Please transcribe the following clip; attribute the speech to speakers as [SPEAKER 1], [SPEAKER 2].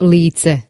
[SPEAKER 1] lice.